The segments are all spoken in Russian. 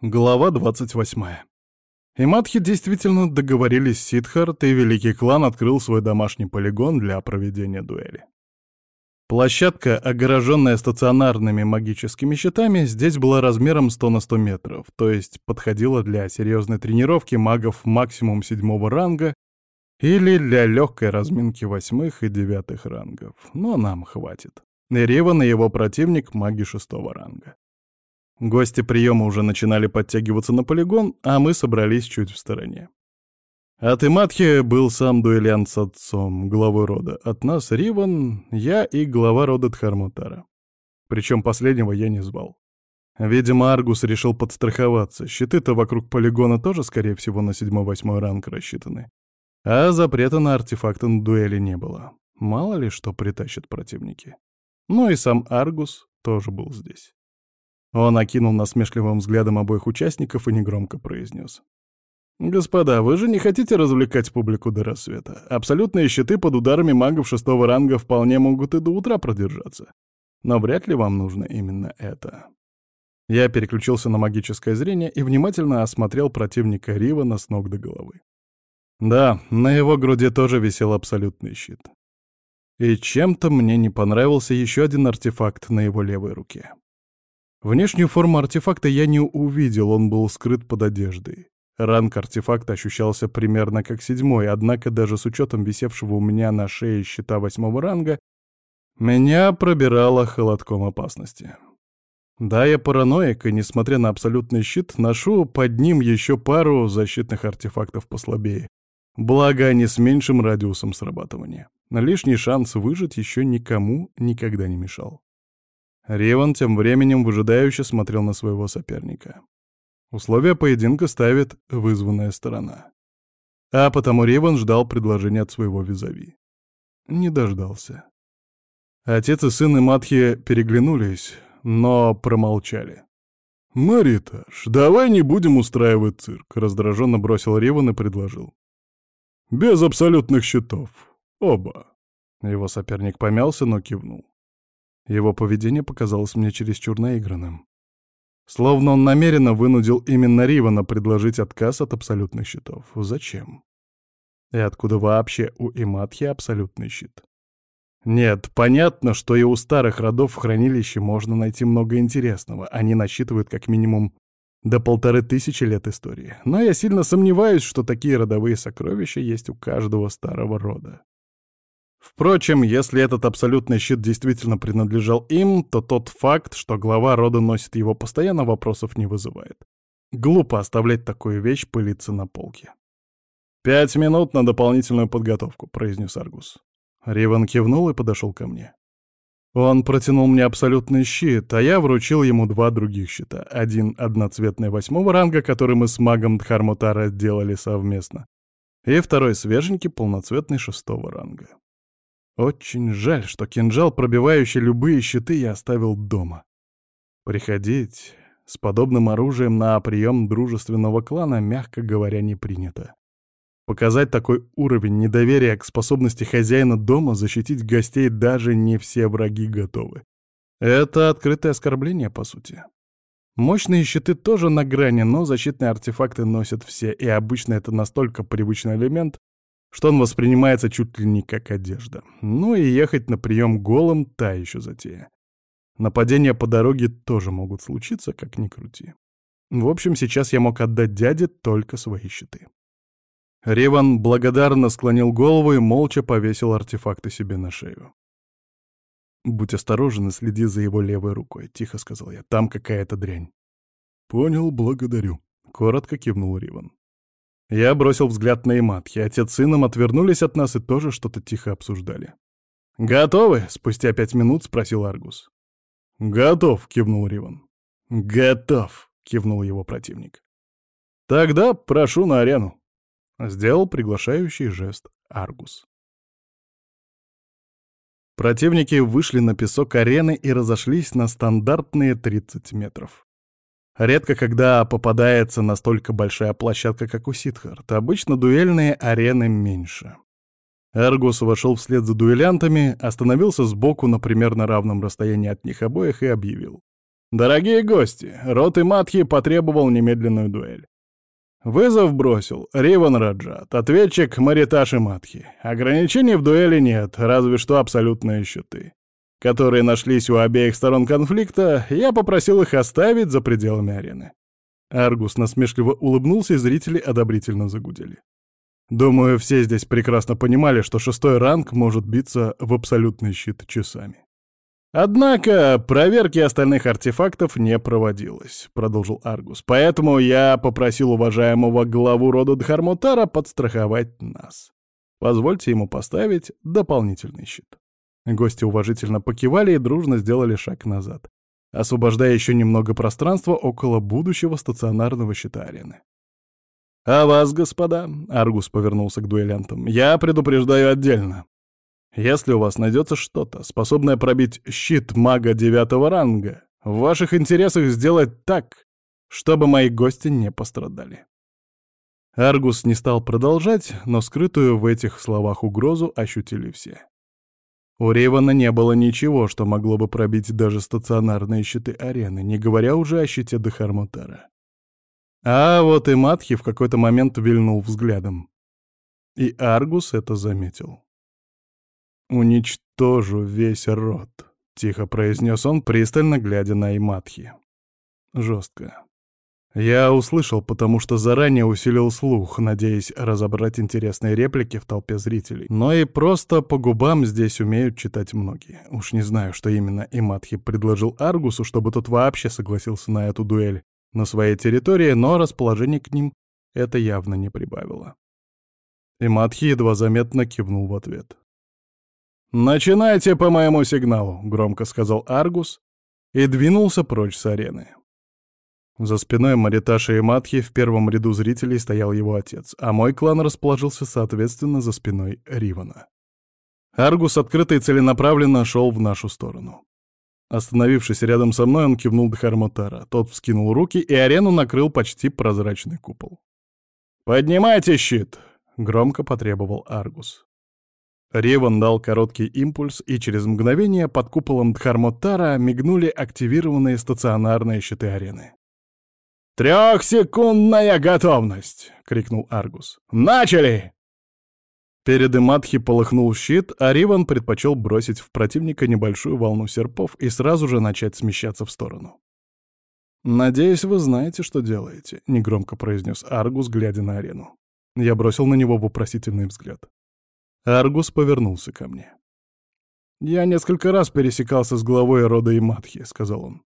Глава 28. И матхи действительно договорились с Сидхарт, и Великий Клан открыл свой домашний полигон для проведения дуэли. Площадка, огороженная стационарными магическими щитами, здесь была размером 100 на 100 метров, то есть подходила для серьезной тренировки магов максимум седьмого ранга или для легкой разминки восьмых и девятых рангов. Но нам хватит. Реван и его противник — маги шестого ранга. Гости приема уже начинали подтягиваться на полигон, а мы собрались чуть в стороне. От Иматхи был сам дуэлянт с отцом, главой рода. От нас Риван, я и глава рода Дхармутара. Причем последнего я не звал. Видимо, Аргус решил подстраховаться. Щиты-то вокруг полигона тоже, скорее всего, на седьмой-восьмой ранг рассчитаны. А запрета на артефакты на дуэли не было. Мало ли что притащат противники. Ну и сам Аргус тоже был здесь. Он окинул насмешливым взглядом обоих участников и негромко произнес. «Господа, вы же не хотите развлекать публику до рассвета? Абсолютные щиты под ударами магов шестого ранга вполне могут и до утра продержаться. Но вряд ли вам нужно именно это». Я переключился на магическое зрение и внимательно осмотрел противника Ривана с ног до головы. Да, на его груди тоже висел абсолютный щит. И чем-то мне не понравился еще один артефакт на его левой руке. Внешнюю форму артефакта я не увидел, он был скрыт под одеждой. Ранг артефакта ощущался примерно как седьмой, однако даже с учетом висевшего у меня на шее щита восьмого ранга, меня пробирало холодком опасности. Да, я параноик, и, несмотря на абсолютный щит, ношу под ним еще пару защитных артефактов послабее. Благо, они с меньшим радиусом срабатывания. Лишний шанс выжить еще никому никогда не мешал. Риван тем временем выжидающе смотрел на своего соперника. Условия поединка ставит вызванная сторона. А потому Риван ждал предложения от своего визави. Не дождался. Отец и сын и Матхи переглянулись, но промолчали. «Мариташ, давай не будем устраивать цирк», — раздраженно бросил Риван и предложил. «Без абсолютных счетов. Оба». Его соперник помялся, но кивнул. Его поведение показалось мне чересчур наигранным. Словно он намеренно вынудил именно Ривана предложить отказ от абсолютных щитов. Зачем? И откуда вообще у Иматхи абсолютный щит? Нет, понятно, что и у старых родов в хранилище можно найти много интересного. Они насчитывают как минимум до полторы тысячи лет истории. Но я сильно сомневаюсь, что такие родовые сокровища есть у каждого старого рода. Впрочем, если этот абсолютный щит действительно принадлежал им, то тот факт, что глава рода носит его постоянно, вопросов не вызывает. Глупо оставлять такую вещь пылиться на полке. «Пять минут на дополнительную подготовку», — произнес Аргус. Риван кивнул и подошел ко мне. Он протянул мне абсолютный щит, а я вручил ему два других щита. Один одноцветный восьмого ранга, который мы с магом Дхармутара делали совместно, и второй свеженький полноцветный шестого ранга. Очень жаль, что кинжал, пробивающий любые щиты, я оставил дома. Приходить с подобным оружием на прием дружественного клана, мягко говоря, не принято. Показать такой уровень недоверия к способности хозяина дома защитить гостей даже не все враги готовы. Это открытое оскорбление, по сути. Мощные щиты тоже на грани, но защитные артефакты носят все, и обычно это настолько привычный элемент, что он воспринимается чуть ли не как одежда. Ну и ехать на прием голым — та еще затея. Нападения по дороге тоже могут случиться, как ни крути. В общем, сейчас я мог отдать дяде только свои щиты. Реван благодарно склонил голову и молча повесил артефакты себе на шею. «Будь осторожен и следи за его левой рукой», — тихо сказал я. «Там какая-то дрянь». «Понял, благодарю», — коротко кивнул Риван. Я бросил взгляд на Иматхи. Отец с сыном отвернулись от нас и тоже что-то тихо обсуждали. «Готовы?» — спустя пять минут спросил Аргус. «Готов», — кивнул Риван. «Готов», — кивнул его противник. «Тогда прошу на арену», — сделал приглашающий жест Аргус. Противники вышли на песок арены и разошлись на стандартные 30 метров. Редко когда попадается настолько большая площадка, как у Сидхарт. Обычно дуэльные арены меньше. Эргус вошел вслед за дуэлянтами, остановился сбоку на примерно равном расстоянии от них обоих и объявил. «Дорогие гости, род Иматхи потребовал немедленную дуэль. Вызов бросил Риван Раджат, ответчик Мариташ Иматхи. Ограничений в дуэли нет, разве что абсолютные щиты, которые нашлись у обеих сторон конфликта, я попросил их оставить за пределами арены. Аргус насмешливо улыбнулся, и зрители одобрительно загудели. Думаю, все здесь прекрасно понимали, что шестой ранг может биться в абсолютный щит часами. «Однако проверки остальных артефактов не проводилось», — продолжил Аргус. «Поэтому я попросил уважаемого главу рода Дхармутара подстраховать нас. Позвольте ему поставить дополнительный щит». Гости уважительно покивали и дружно сделали шаг назад, освобождая еще немного пространства около будущего стационарного щита арены. «А вас, господа», — Аргус повернулся к дуэлянтам, — «я предупреждаю отдельно. Если у вас найдется что-то, способное пробить щит мага девятого ранга, в ваших интересах сделать так, чтобы мои гости не пострадали. Аргус не стал продолжать, но скрытую в этих словах угрозу ощутили все. У Ривана не было ничего, что могло бы пробить даже стационарные щиты арены, не говоря уже о щите Дехармутара. А вот и Матхи в какой-то момент вильнул взглядом. И Аргус это заметил. «Уничтожу весь род», — тихо произнес он, пристально глядя на Иматхи. Жестко. Я услышал, потому что заранее усилил слух, надеясь разобрать интересные реплики в толпе зрителей. Но и просто по губам здесь умеют читать многие. Уж не знаю, что именно Иматхи предложил Аргусу, чтобы тот вообще согласился на эту дуэль на своей территории, но расположение к ним это явно не прибавило. Иматхи едва заметно кивнул в ответ. «Начинайте по моему сигналу», — громко сказал Аргус и двинулся прочь с арены. За спиной Мариташи и Матхи в первом ряду зрителей стоял его отец, а мой клан расположился соответственно за спиной Ривана. Аргус открыто и целенаправленно шел в нашу сторону. Остановившись рядом со мной, он кивнул Дхармутара. Тот вскинул руки, и арену накрыл почти прозрачный купол. «Поднимайте щит!» — громко потребовал Аргус. Риван дал короткий импульс, и через мгновение под куполом Дхармотара мигнули активированные стационарные щиты арены. «Трехсекундная готовность!» — крикнул Аргус. «Начали!» Перед Иматхи полыхнул щит, а Риван предпочел бросить в противника небольшую волну серпов и сразу же начать смещаться в сторону. «Надеюсь, вы знаете, что делаете», — негромко произнес Аргус, глядя на арену. Я бросил на него вопросительный взгляд. Аргус повернулся ко мне. «Я несколько раз пересекался с главой рода Иматхи», — сказал он.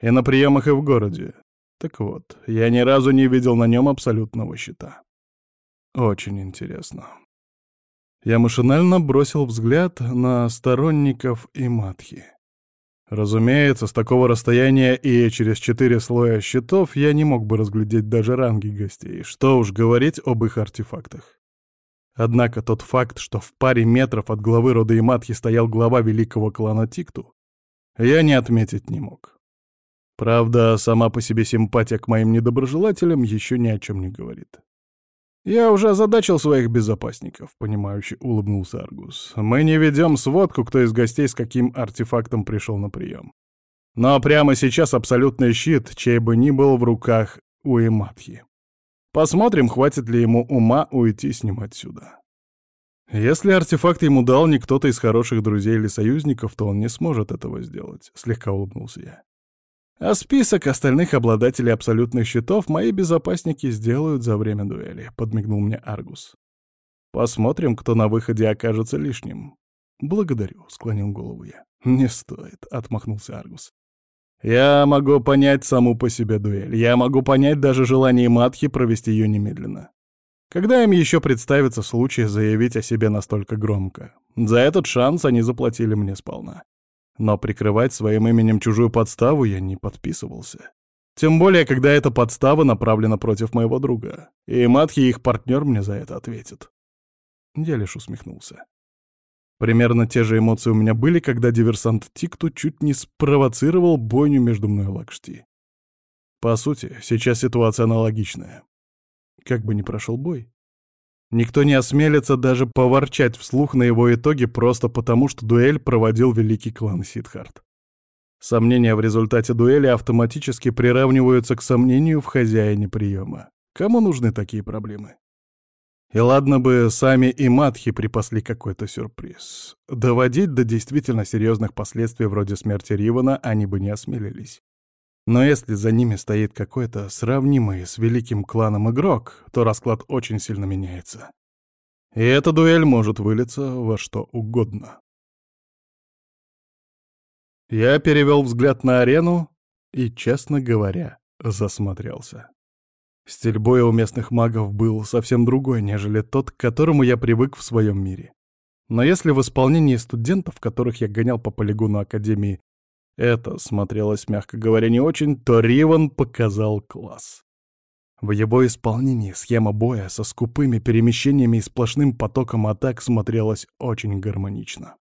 «И на приемах, и в городе. Так вот, я ни разу не видел на нем абсолютного щита. Очень интересно». Я машинально бросил взгляд на сторонников Иматхи. Разумеется, с такого расстояния и через четыре слоя щитов я не мог бы разглядеть даже ранги гостей, что уж говорить об их артефактах. Однако тот факт, что в паре метров от главы рода Иматхи стоял глава великого клана Тикту, я не отметить не мог. Правда, сама по себе симпатия к моим недоброжелателям еще ни о чем не говорит. «Я уже озадачил своих безопасников», — понимающе улыбнулся Аргус. «Мы не ведем сводку, кто из гостей с каким артефактом пришел на прием. Но прямо сейчас абсолютный щит, чей бы ни был в руках у Иматхи. Посмотрим, хватит ли ему ума уйти с ним отсюда. Если артефакт ему дал не кто-то из хороших друзей или союзников, то он не сможет этого сделать, — слегка улыбнулся я. А список остальных обладателей абсолютных щитов мои безопасники сделают за время дуэли, — подмигнул мне Аргус. Посмотрим, кто на выходе окажется лишним. Благодарю, — склонил голову я. Не стоит, — отмахнулся Аргус. Я могу понять саму по себе дуэль. Я могу понять даже желание Матхи провести ее немедленно. Когда им еще представится случай заявить о себе настолько громко? За этот шанс они заплатили мне сполна. Но прикрывать своим именем чужую подставу я не подписывался. Тем более, когда эта подстава направлена против моего друга. И Матхи, их партнер, мне за это ответит. Я лишь усмехнулся. Примерно те же эмоции у меня были, когда диверсант Тикту чуть не спровоцировал бойню между мной и Лакшти. По сути, сейчас ситуация аналогичная. Как бы ни прошел бой. Никто не осмелится даже поворчать вслух на его итоге просто потому, что дуэль проводил великий клан Сидхарт. Сомнения в результате дуэли автоматически приравниваются к сомнению в хозяине приема. Кому нужны такие проблемы? И ладно бы сами и матхи припасли какой-то сюрприз. Доводить до действительно серьезных последствий вроде смерти Ривана они бы не осмелились. Но если за ними стоит какой-то сравнимый с великим кланом игрок, то расклад очень сильно меняется. И эта дуэль может вылиться во что угодно. Я перевел взгляд на арену и, честно говоря, засмотрелся. Стиль боя у местных магов был совсем другой, нежели тот, к которому я привык в своем мире. Но если в исполнении студентов, которых я гонял по полигону Академии, это смотрелось, мягко говоря, не очень, то Риван показал класс. В его исполнении схема боя со скупыми перемещениями и сплошным потоком атак смотрелась очень гармонично.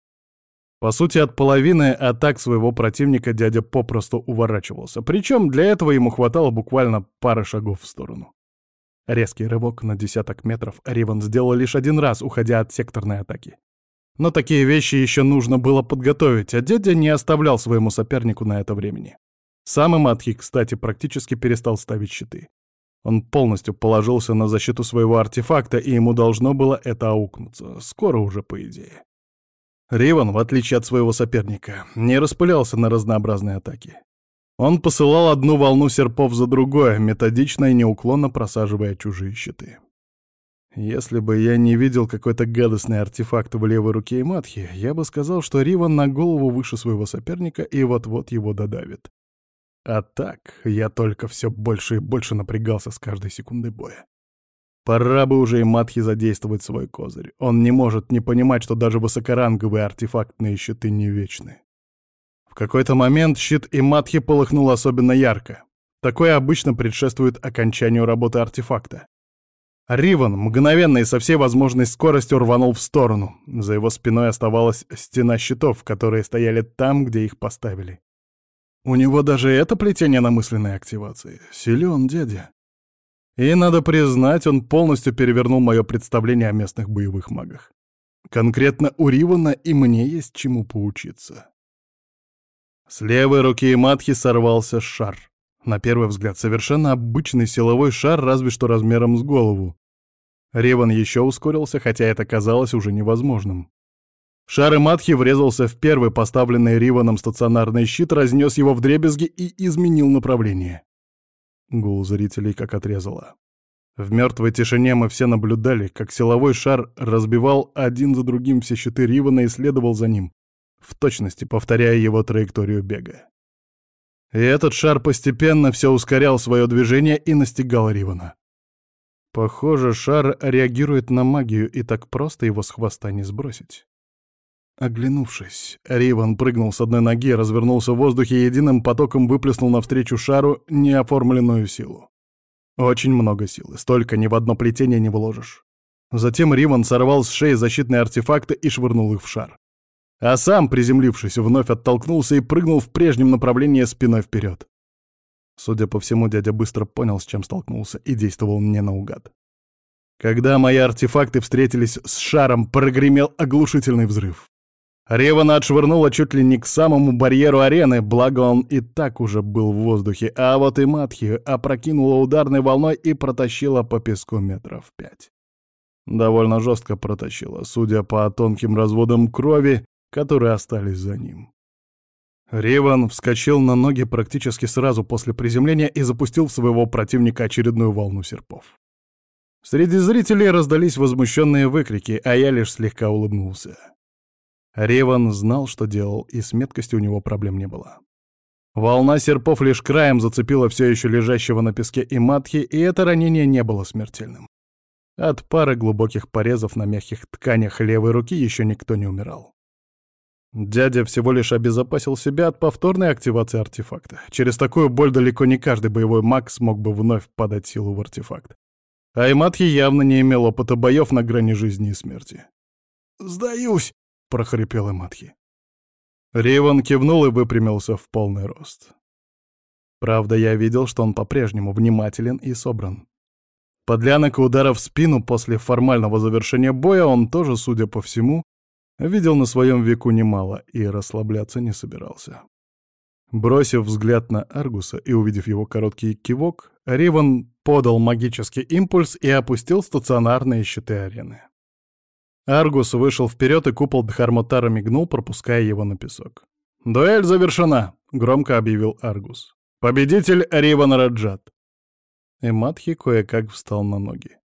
По сути, от половины атак своего противника дядя попросту уворачивался, причем для этого ему хватало буквально пары шагов в сторону. Резкий рывок на десяток метров Риван сделал лишь один раз, уходя от секторной атаки. Но такие вещи еще нужно было подготовить, а дядя не оставлял своему сопернику на это времени. Сам Иматхи, кстати, практически перестал ставить щиты. Он полностью положился на защиту своего артефакта, и ему должно было это аукнуться. Скоро уже, по идее. Риван, в отличие от своего соперника, не распылялся на разнообразные атаки. Он посылал одну волну серпов за другой, методично и неуклонно просаживая чужие щиты. Если бы я не видел какой-то гадостный артефакт в левой руке Матхи, я бы сказал, что Риван на голову выше своего соперника и вот-вот его додавит. А так, я только все больше и больше напрягался с каждой секундой боя. Пора бы уже и Матхи задействовать свой козырь. Он не может не понимать, что даже высокоранговые артефактные щиты не вечны. В какой-то момент щит и Матхи полыхнул особенно ярко. Такое обычно предшествует окончанию работы артефакта. Риван мгновенно и со всей возможной скоростью рванул в сторону. За его спиной оставалась стена щитов, которые стояли там, где их поставили. У него даже это плетение на мысленной активации. Силен дядя. И, надо признать, он полностью перевернул мое представление о местных боевых магах. Конкретно у Ривана и мне есть чему поучиться. С левой руки Матхи сорвался шар. На первый взгляд, совершенно обычный силовой шар, разве что размером с голову. Риван еще ускорился, хотя это казалось уже невозможным. Шар Матхи врезался в первый поставленный Риваном стационарный щит, разнес его в дребезги и изменил направление. Гул зрителей как отрезало. В мертвой тишине мы все наблюдали, как силовой шар разбивал один за другим все щиты Ривана и следовал за ним, в точности повторяя его траекторию бега. И этот шар постепенно все ускорял свое движение и настигал Ривана. Похоже, шар реагирует на магию, и так просто его с хвоста не сбросить. Оглянувшись, Риван прыгнул с одной ноги, развернулся в воздухе и единым потоком выплеснул навстречу шару неоформленную силу. Очень много силы, столько ни в одно плетение не вложишь. Затем Риван сорвал с шеи защитные артефакты и швырнул их в шар. А сам, приземлившись, вновь оттолкнулся и прыгнул в прежнем направлении спиной вперед. Судя по всему, дядя быстро понял, с чем столкнулся, и действовал не наугад. Когда мои артефакты встретились с шаром, прогремел оглушительный взрыв. Ревана отшвырнула чуть ли не к самому барьеру арены, благо он и так уже был в воздухе, а вот и Матхи опрокинула ударной волной и протащила по песку метров пять. Довольно жестко протащила, судя по тонким разводам крови, которые остались за ним. Риван вскочил на ноги практически сразу после приземления и запустил в своего противника очередную волну серпов. Среди зрителей раздались возмущенные выкрики, а я лишь слегка улыбнулся. Реван знал, что делал, и с меткостью у него проблем не было. Волна серпов лишь краем зацепила все еще лежащего на песке и матхи, и это ранение не было смертельным. От пары глубоких порезов на мягких тканях левой руки еще никто не умирал. Дядя всего лишь обезопасил себя от повторной активации артефакта. Через такую боль далеко не каждый боевой маг смог бы вновь подать силу в артефакт. Айматхи явно не имел опыта боев на грани жизни и смерти. «Сдаюсь!» — прохрипел Эматхи. Риван кивнул и выпрямился в полный рост. Правда, я видел, что он по-прежнему внимателен и собран. Подлянок и ударов в спину после формального завершения боя он тоже, судя по всему, видел на своем веку немало и расслабляться не собирался. Бросив взгляд на Аргуса и увидев его короткий кивок, Риван подал магический импульс и опустил стационарные щиты арены. Аргус вышел вперед, и купол Дхармотара мигнул, пропуская его на песок. «Дуэль завершена!» — громко объявил Аргус. «Победитель Риван Раджат!» И Матхи кое-как встал на ноги.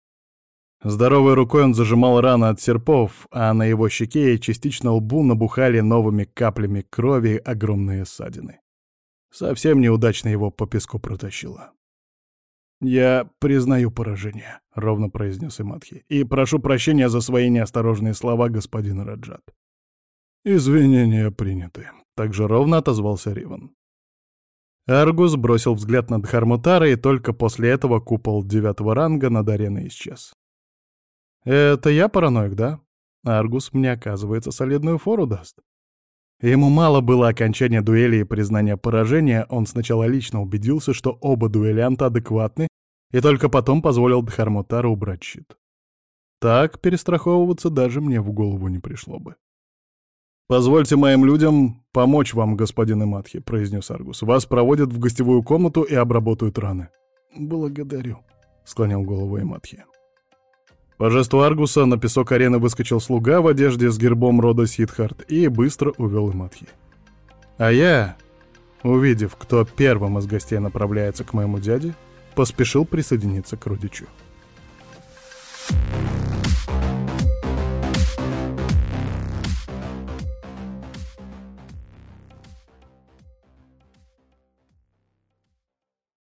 Здоровой рукой он зажимал раны от серпов, а на его щеке и частично лбу набухали новыми каплями крови огромные ссадины. Совсем неудачно его по песку протащило. «Я признаю поражение», — ровно произнес Иматхи, «и прошу прощения за свои неосторожные слова, господин Раджат». «Извинения приняты», — также ровно отозвался Риван. Аргус бросил взгляд на Дхармутара, и только после этого купол девятого ранга над ареной исчез. «Это я параноик, да? Аргус мне, оказывается, солидную фору даст». Ему мало было окончания дуэли и признания поражения, он сначала лично убедился, что оба дуэлянта адекватны, и только потом позволил Дхармутару убрать щит. Так перестраховываться даже мне в голову не пришло бы. «Позвольте моим людям помочь вам, господин Иматхи», — произнес Аргус. «Вас проводят в гостевую комнату и обработают раны». «Благодарю», — склонил голову Иматхи. По жесту Аргуса на песок арены выскочил слуга в одежде с гербом рода Сидхарт и быстро увел Иматхи. А я, увидев, кто первым из гостей направляется к моему дяде, поспешил присоединиться к родичу. Thank you